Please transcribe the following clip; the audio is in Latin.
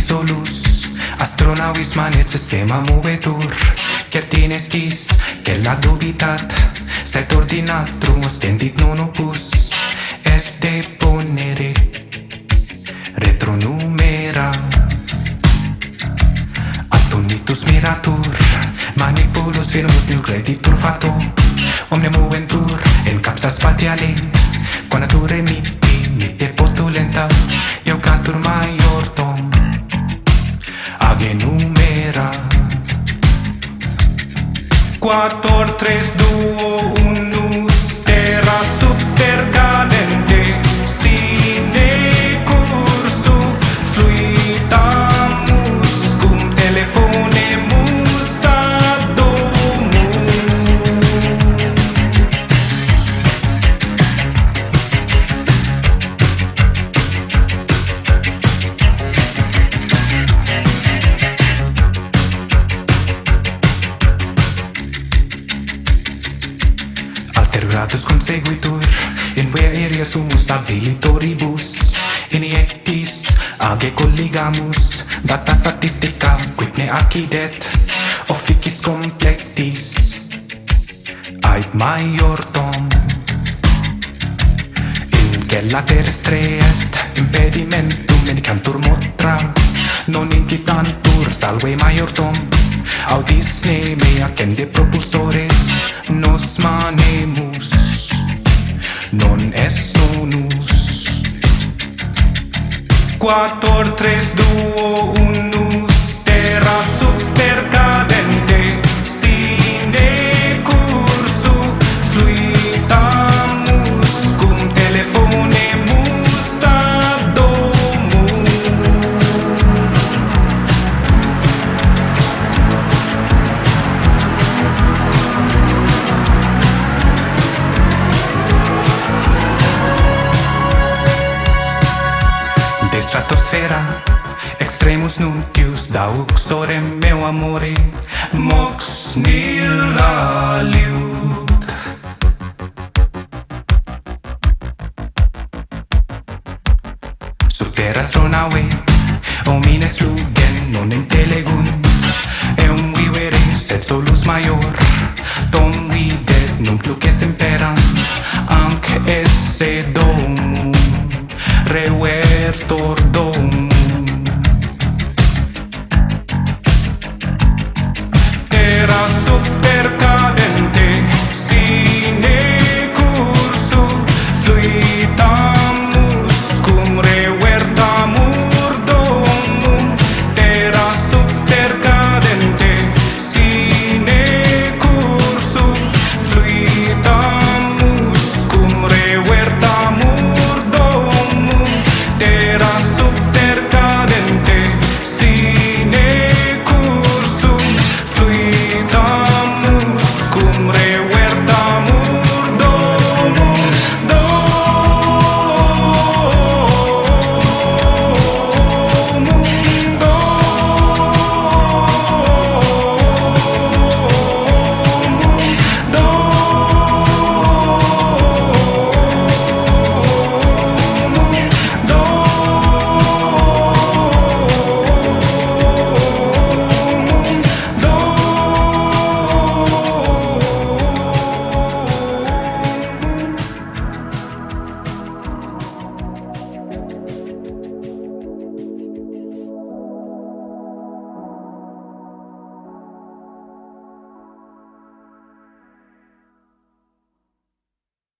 solus Astronauis manet sistema movetur Certin estis che la dubitat. Sed ordinatrum ostendit non opus Es deponere retronumera. Attonitus miratur Manipulus firmus nil creditur fato Omne moventur in capsa spatiale Qua natura emitti, mitte potulenta Eu cantur maior tom sabe numerar 4, 3, 2, 1 Teruratus conseguitur In via aerea sumus stabilitoribus Iniectis age colligamus Data statistica quidne accidet Officis complectis Ait maior tom In gella terrestre est Impedimentum in cantur motra Non incitantur salve maior tom Audis ne mea cende propulsores nos manemus non est sonus. Quattor tres duo unus terra stratosfera. Extremus nuntius daux ore meu amore Mox nil aliud Subter astronaue Homines rugen non intelegunt Eum vivere sed solus maior. Tom videt nunc luces imperant Anc esse Віктор Дом Терасу